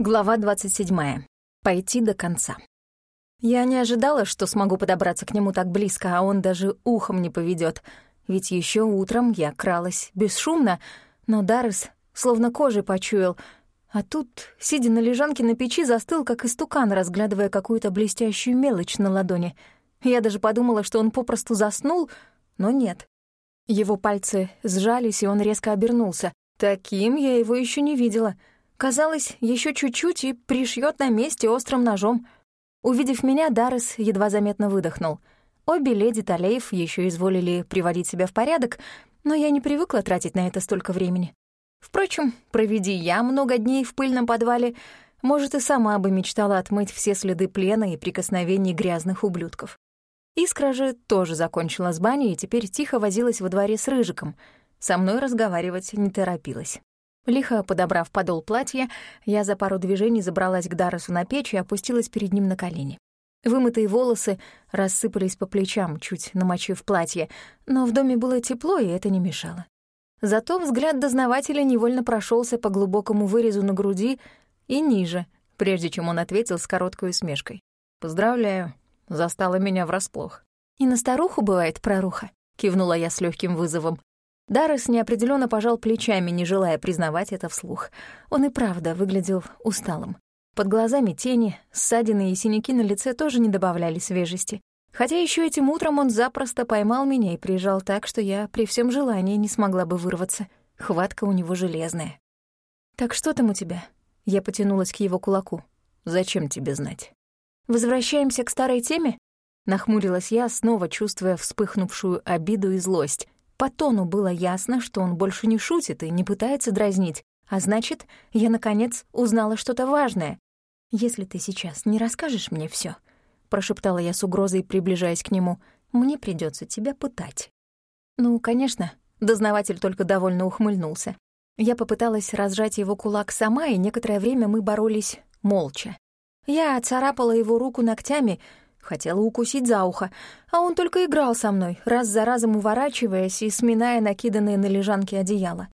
Глава 27. Пойти до конца. Я не ожидала, что смогу подобраться к нему так близко, а он даже ухом не поведет. Ведь еще утром я кралась бесшумно, но Даррес словно кожей почуял. А тут, сидя на лежанке на печи, застыл, как истукан, разглядывая какую-то блестящую мелочь на ладони. Я даже подумала, что он попросту заснул, но нет. Его пальцы сжались, и он резко обернулся. Таким я его еще не видела — Казалось, еще чуть-чуть и пришьет на месте острым ножом. Увидев меня, Даррес едва заметно выдохнул. Обе леди Талеев еще изволили приводить себя в порядок, но я не привыкла тратить на это столько времени. Впрочем, проведи я много дней в пыльном подвале, может, и сама бы мечтала отмыть все следы плена и прикосновений грязных ублюдков. Искра же тоже закончила с баней и теперь тихо возилась во дворе с Рыжиком. Со мной разговаривать не торопилась. Лихо подобрав подол платья, я за пару движений забралась к Дарресу на печь и опустилась перед ним на колени. Вымытые волосы рассыпались по плечам, чуть намочив платье, но в доме было тепло, и это не мешало. Зато взгляд дознавателя невольно прошелся по глубокому вырезу на груди и ниже, прежде чем он ответил с короткой усмешкой. «Поздравляю, застала меня врасплох». «И на старуху бывает проруха», — кивнула я с легким вызовом. Даррес неопределенно пожал плечами, не желая признавать это вслух. Он и правда выглядел усталым. Под глазами тени, ссадины и синяки на лице тоже не добавляли свежести. Хотя еще этим утром он запросто поймал меня и прижал так, что я при всем желании не смогла бы вырваться. Хватка у него железная. «Так что там у тебя?» Я потянулась к его кулаку. «Зачем тебе знать?» «Возвращаемся к старой теме?» Нахмурилась я, снова чувствуя вспыхнувшую обиду и злость. По тону было ясно, что он больше не шутит и не пытается дразнить, а значит, я, наконец, узнала что-то важное. «Если ты сейчас не расскажешь мне все, прошептала я с угрозой, приближаясь к нему, — «мне придется тебя пытать». Ну, конечно, дознаватель только довольно ухмыльнулся. Я попыталась разжать его кулак сама, и некоторое время мы боролись молча. Я царапала его руку ногтями, Хотела укусить за ухо, а он только играл со мной, раз за разом уворачиваясь и сминая накиданные на лежанке одеяло.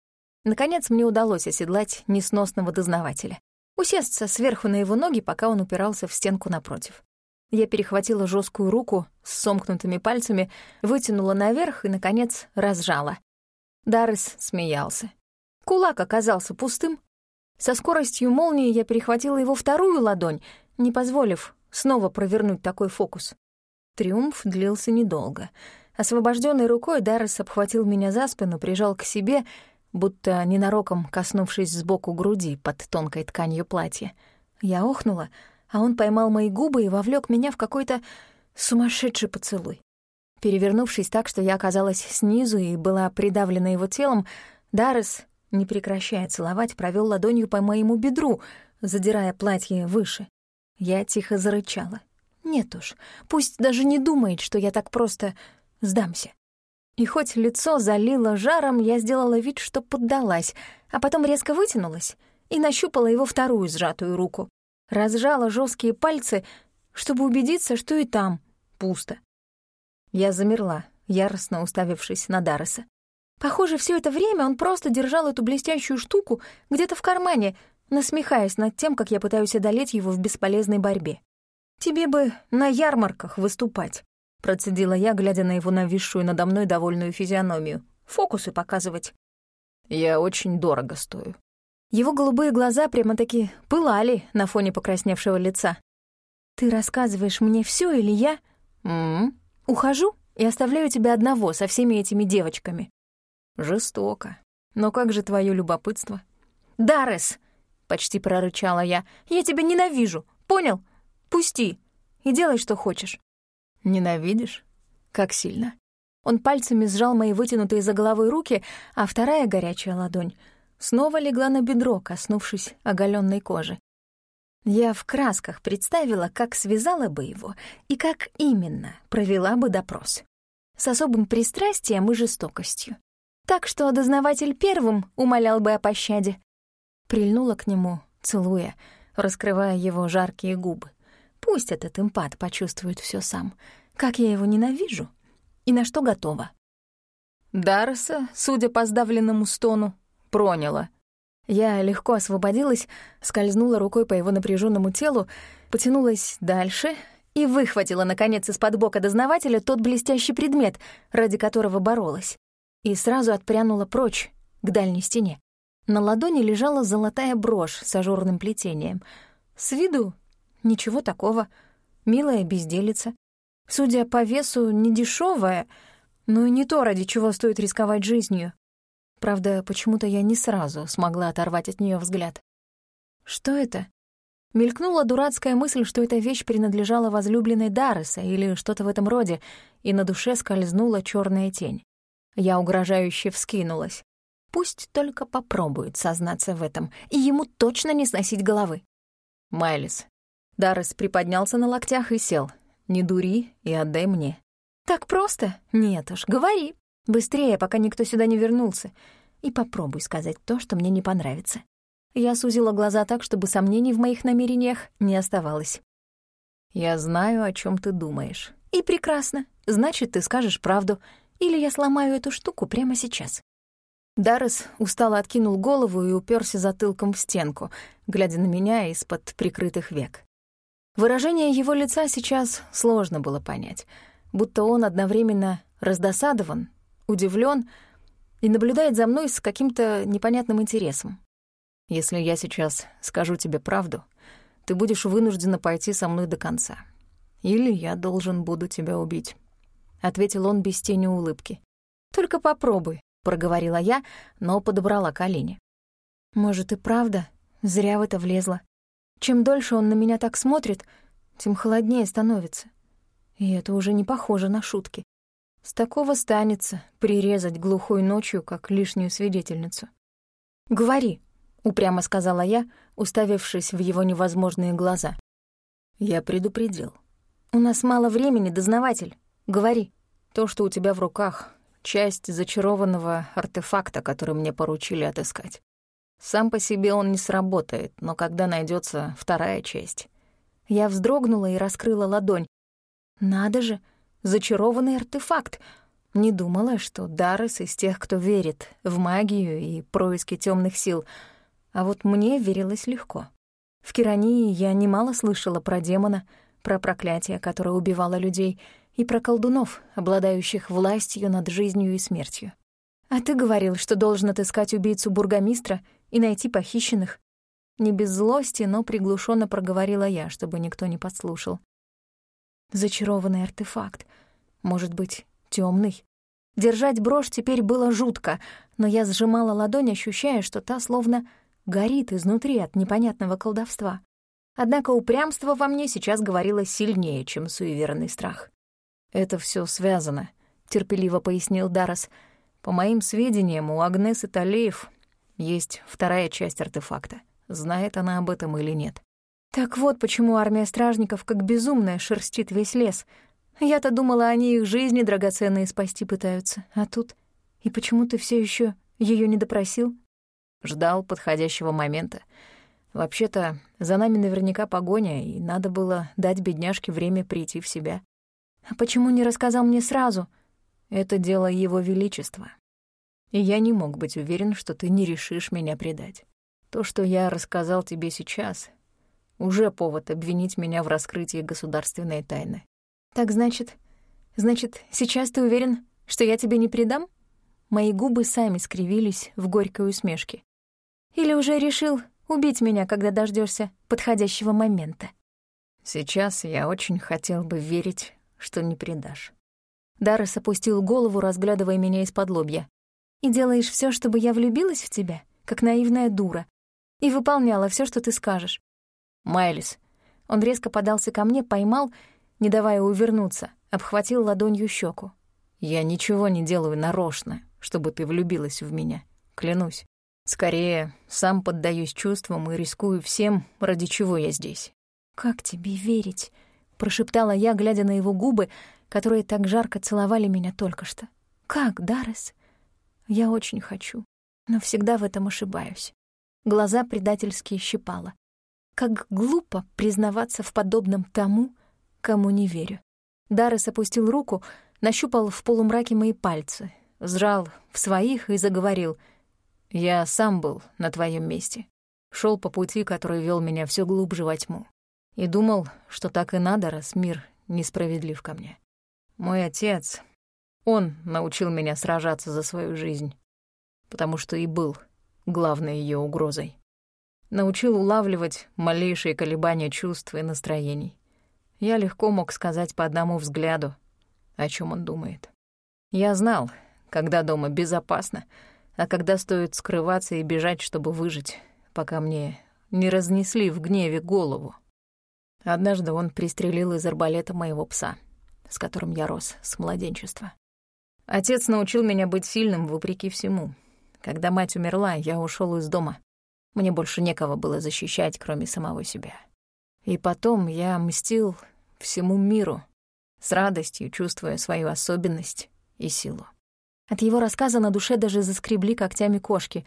Наконец мне удалось оседлать несносного дознавателя. Усесться сверху на его ноги, пока он упирался в стенку напротив. Я перехватила жесткую руку с сомкнутыми пальцами, вытянула наверх и, наконец, разжала. Даррес смеялся. Кулак оказался пустым. Со скоростью молнии я перехватила его вторую ладонь, не позволив снова провернуть такой фокус. Триумф длился недолго. Освобожденной рукой Даррес обхватил меня за спину, прижал к себе, будто ненароком коснувшись сбоку груди под тонкой тканью платья. Я охнула, а он поймал мои губы и вовлек меня в какой-то сумасшедший поцелуй. Перевернувшись так, что я оказалась снизу и была придавлена его телом, Даррес, не прекращая целовать, провел ладонью по моему бедру, задирая платье выше. Я тихо зарычала. Нет уж, пусть даже не думает, что я так просто сдамся. И хоть лицо залило жаром, я сделала вид, что поддалась, а потом резко вытянулась и нащупала его вторую сжатую руку. Разжала жесткие пальцы, чтобы убедиться, что и там пусто. Я замерла, яростно уставившись на Дарреса. Похоже, все это время он просто держал эту блестящую штуку где-то в кармане, насмехаясь над тем, как я пытаюсь одолеть его в бесполезной борьбе. «Тебе бы на ярмарках выступать», — процедила я, глядя на его нависшую надо мной довольную физиономию. «Фокусы показывать». «Я очень дорого стою». Его голубые глаза прямо-таки пылали на фоне покрасневшего лица. «Ты рассказываешь мне все или я?» «М-м». «Ухожу и оставляю тебя одного со всеми этими девочками». «Жестоко. Но как же твое любопытство?» «Даррес!» Почти прорычала я. «Я тебя ненавижу, понял? Пусти и делай, что хочешь». «Ненавидишь? Как сильно?» Он пальцами сжал мои вытянутые за головой руки, а вторая горячая ладонь снова легла на бедро, коснувшись оголенной кожи. Я в красках представила, как связала бы его и как именно провела бы допрос. С особым пристрастием и жестокостью. Так что дознаватель первым умолял бы о пощаде, прильнула к нему, целуя, раскрывая его жаркие губы. Пусть этот импат почувствует все сам. Как я его ненавижу и на что готова. Дарреса, судя по сдавленному стону, проняла. Я легко освободилась, скользнула рукой по его напряженному телу, потянулась дальше и выхватила, наконец, из-под бока дознавателя тот блестящий предмет, ради которого боролась. И сразу отпрянула прочь, к дальней стене. На ладони лежала золотая брошь с ажурным плетением. С виду ничего такого. Милая безделица. Судя по весу, не дешевая, но и не то, ради чего стоит рисковать жизнью. Правда, почему-то я не сразу смогла оторвать от нее взгляд. Что это? Мелькнула дурацкая мысль, что эта вещь принадлежала возлюбленной Дарреса или что-то в этом роде, и на душе скользнула черная тень. Я угрожающе вскинулась. Пусть только попробует сознаться в этом, и ему точно не сносить головы. Майлис. Даррес приподнялся на локтях и сел. «Не дури и отдай мне». «Так просто? Нет уж, говори. Быстрее, пока никто сюда не вернулся. И попробуй сказать то, что мне не понравится». Я сузила глаза так, чтобы сомнений в моих намерениях не оставалось. «Я знаю, о чем ты думаешь». «И прекрасно. Значит, ты скажешь правду. Или я сломаю эту штуку прямо сейчас». Даррес устало откинул голову и уперся затылком в стенку, глядя на меня из-под прикрытых век. Выражение его лица сейчас сложно было понять, будто он одновременно раздосадован, удивлен и наблюдает за мной с каким-то непонятным интересом. Если я сейчас скажу тебе правду, ты будешь вынуждена пойти со мной до конца. Или я должен буду тебя убить», — ответил он без тени улыбки. «Только попробуй», — проговорила я, но подобрала колени. «Может, и правда, зря в это влезла. Чем дольше он на меня так смотрит, тем холоднее становится. И это уже не похоже на шутки. С такого станется прирезать глухой ночью, как лишнюю свидетельницу. «Говори», — упрямо сказала я, уставившись в его невозможные глаза. Я предупредил. «У нас мало времени, дознаватель. Говори. То, что у тебя в руках, часть зачарованного артефакта, который мне поручили отыскать. Сам по себе он не сработает, но когда найдется вторая часть...» Я вздрогнула и раскрыла ладонь. «Надо же, зачарованный артефакт!» Не думала, что Даррес из тех, кто верит в магию и происки темных сил — а вот мне верилось легко. В Кирании я немало слышала про демона, про проклятие, которое убивало людей, и про колдунов, обладающих властью над жизнью и смертью. А ты говорил, что должен отыскать убийцу бургомистра и найти похищенных. Не без злости, но приглушенно проговорила я, чтобы никто не подслушал. Зачарованный артефакт. Может быть, темный. Держать брошь теперь было жутко, но я сжимала ладонь, ощущая, что та словно горит изнутри от непонятного колдовства. Однако упрямство во мне сейчас говорило сильнее, чем суеверный страх. «Это все связано», — терпеливо пояснил Дарос. «По моим сведениям, у Агнесы Талеев есть вторая часть артефакта. Знает она об этом или нет?» «Так вот почему армия стражников как безумная шерстит весь лес. Я-то думала, они их жизни драгоценные спасти пытаются. А тут... И почему ты все еще ее не допросил?» Ждал подходящего момента. Вообще-то, за нами наверняка погоня, и надо было дать бедняжке время прийти в себя. А почему не рассказал мне сразу? Это дело его величества. И я не мог быть уверен, что ты не решишь меня предать. То, что я рассказал тебе сейчас, уже повод обвинить меня в раскрытии государственной тайны. Так значит... Значит, сейчас ты уверен, что я тебе не предам? Мои губы сами скривились в горькой усмешке. Или уже решил убить меня, когда дождешься подходящего момента? Сейчас я очень хотел бы верить, что не предашь. Даррес опустил голову, разглядывая меня из-под лобья. «И делаешь все, чтобы я влюбилась в тебя, как наивная дура, и выполняла все, что ты скажешь». «Майлис». Он резко подался ко мне, поймал, не давая увернуться, обхватил ладонью щеку. «Я ничего не делаю нарочно, чтобы ты влюбилась в меня, клянусь. Скорее, сам поддаюсь чувствам и рискую всем, ради чего я здесь. «Как тебе верить?» — прошептала я, глядя на его губы, которые так жарко целовали меня только что. «Как, Даррес?» «Я очень хочу, но всегда в этом ошибаюсь». Глаза предательски щипала. Как глупо признаваться в подобном тому, кому не верю. Даррес опустил руку, нащупал в полумраке мои пальцы, сжал в своих и заговорил — Я сам был на твоем месте. шел по пути, который вел меня все глубже во тьму. И думал, что так и надо, раз мир несправедлив ко мне. Мой отец, он научил меня сражаться за свою жизнь, потому что и был главной ее угрозой. Научил улавливать малейшие колебания чувств и настроений. Я легко мог сказать по одному взгляду, о чем он думает. Я знал, когда дома безопасно, а когда стоит скрываться и бежать, чтобы выжить, пока мне не разнесли в гневе голову. Однажды он пристрелил из арбалета моего пса, с которым я рос с младенчества. Отец научил меня быть сильным вопреки всему. Когда мать умерла, я ушел из дома. Мне больше некого было защищать, кроме самого себя. И потом я мстил всему миру, с радостью чувствуя свою особенность и силу. От его рассказа на душе даже заскребли когтями кошки.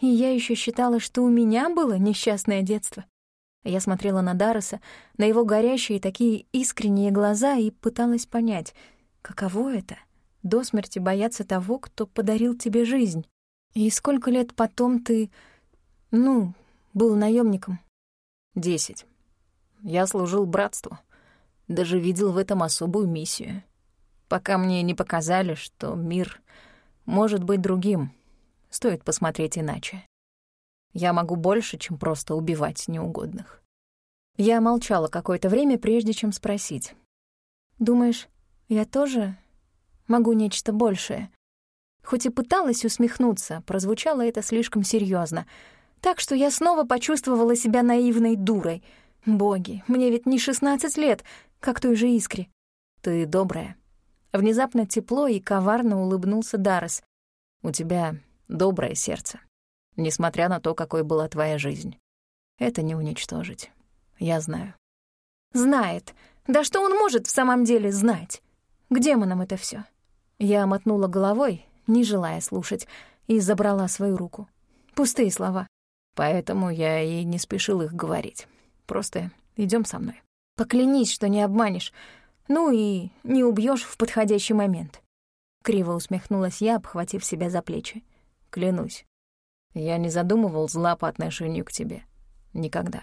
И я еще считала, что у меня было несчастное детство. Я смотрела на Дарреса, на его горящие такие искренние глаза и пыталась понять, каково это — до смерти бояться того, кто подарил тебе жизнь. И сколько лет потом ты, ну, был наемником? Десять. Я служил братству. Даже видел в этом особую миссию пока мне не показали, что мир может быть другим. Стоит посмотреть иначе. Я могу больше, чем просто убивать неугодных. Я молчала какое-то время, прежде чем спросить. «Думаешь, я тоже могу нечто большее?» Хоть и пыталась усмехнуться, прозвучало это слишком серьезно, так что я снова почувствовала себя наивной дурой. Боги, мне ведь не шестнадцать лет, как той же искре. Ты добрая, Внезапно тепло и коварно улыбнулся Даррес. «У тебя доброе сердце, несмотря на то, какой была твоя жизнь. Это не уничтожить. Я знаю». «Знает. Да что он может в самом деле знать? К демонам это все. Я мотнула головой, не желая слушать, и забрала свою руку. Пустые слова. Поэтому я и не спешил их говорить. Просто идем со мной. Поклянись, что не обманешь. Ну и не убьешь в подходящий момент. Криво усмехнулась я, обхватив себя за плечи. Клянусь. Я не задумывал зла по отношению к тебе. Никогда.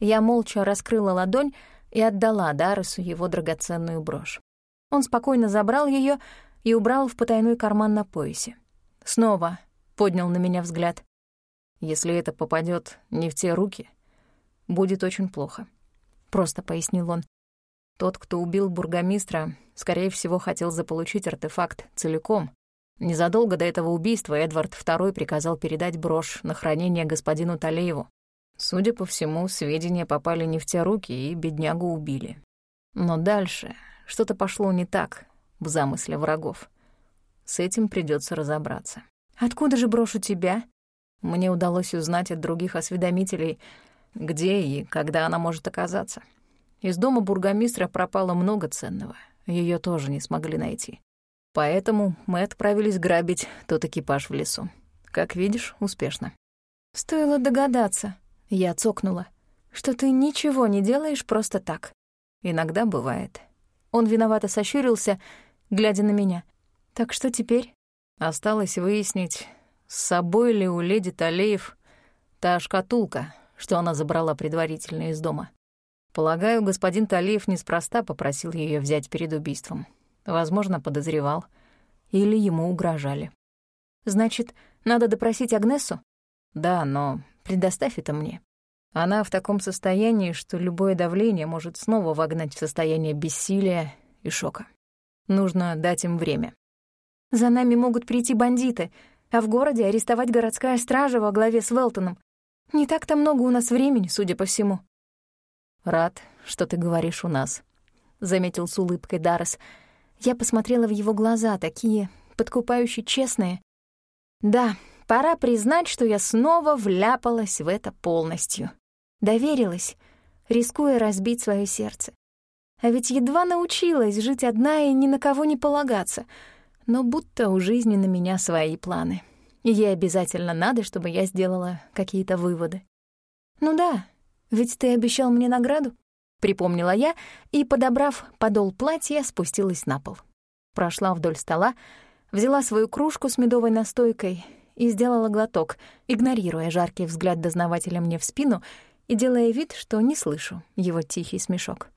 Я молча раскрыла ладонь и отдала Дарресу его драгоценную брошь. Он спокойно забрал ее и убрал в потайной карман на поясе. Снова поднял на меня взгляд. «Если это попадет не в те руки, будет очень плохо», — просто пояснил он. Тот, кто убил бургомистра, скорее всего, хотел заполучить артефакт целиком. Незадолго до этого убийства Эдвард II приказал передать брошь на хранение господину Талееву. Судя по всему, сведения попали не в те руки, и беднягу убили. Но дальше что-то пошло не так в замысле врагов. С этим придется разобраться. «Откуда же брошь у тебя?» Мне удалось узнать от других осведомителей, где и когда она может оказаться. Из дома бургомистра пропало много ценного. Ее тоже не смогли найти. Поэтому мы отправились грабить тот экипаж в лесу. Как видишь, успешно. Стоило догадаться. Я цокнула. Что ты ничего не делаешь просто так. Иногда бывает. Он виновато сощурился, глядя на меня. Так что теперь? Осталось выяснить, с собой ли у леди Талеев та шкатулка, что она забрала предварительно из дома. Полагаю, господин Талиев неспроста попросил ее взять перед убийством. Возможно, подозревал. Или ему угрожали. «Значит, надо допросить Агнесу?» «Да, но предоставь это мне. Она в таком состоянии, что любое давление может снова вогнать в состояние бессилия и шока. Нужно дать им время». «За нами могут прийти бандиты, а в городе арестовать городская стража во главе с Велтоном. Не так-то много у нас времени, судя по всему». «Рад, что ты говоришь у нас», — заметил с улыбкой Даррес. Я посмотрела в его глаза, такие подкупающие честные. Да, пора признать, что я снова вляпалась в это полностью. Доверилась, рискуя разбить свое сердце. А ведь едва научилась жить одна и ни на кого не полагаться. Но будто у жизни на меня свои планы. Ей обязательно надо, чтобы я сделала какие-то выводы. Ну да, ведь ты обещал мне награду?» — припомнила я и, подобрав подол платья, спустилась на пол. Прошла вдоль стола, взяла свою кружку с медовой настойкой и сделала глоток, игнорируя жаркий взгляд дознавателя мне в спину и делая вид, что не слышу его тихий смешок.